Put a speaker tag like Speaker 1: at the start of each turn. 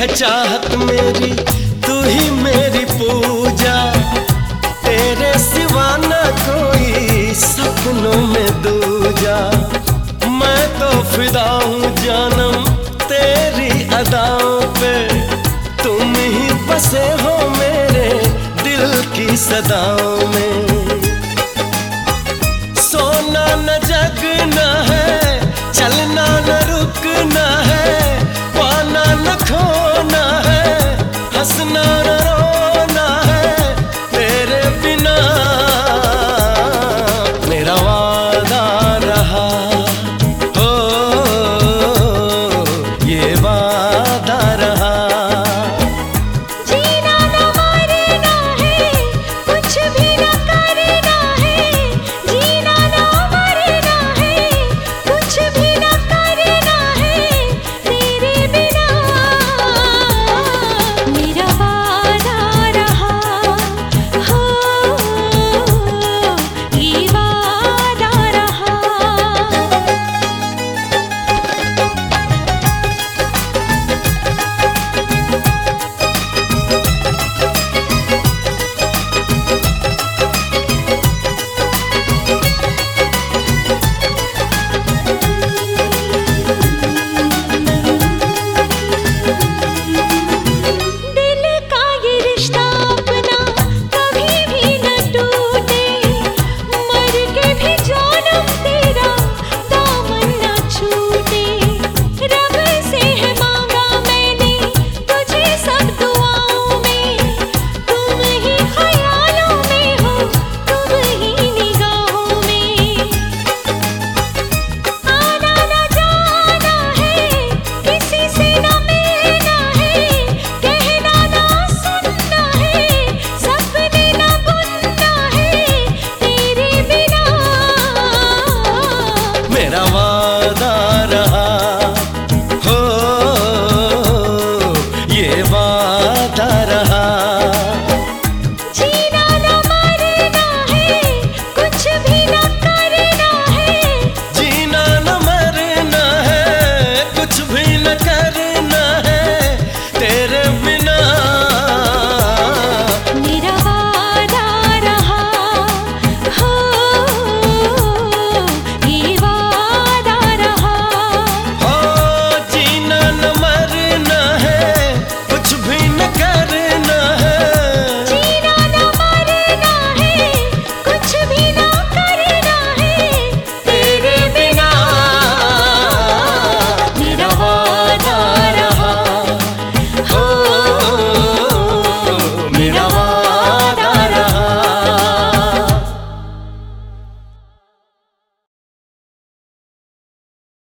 Speaker 1: है चाहत मेरी, तू ही मेरी पूजा। तेरे सिवा न कोई सपनों में दूजा। मैं तो फिदा हूँ जानम तेरी अदाओं पे। तुम ही बसे हो मेरे दिल की सदाओं में। सोना न जगना है, चलना न रुकना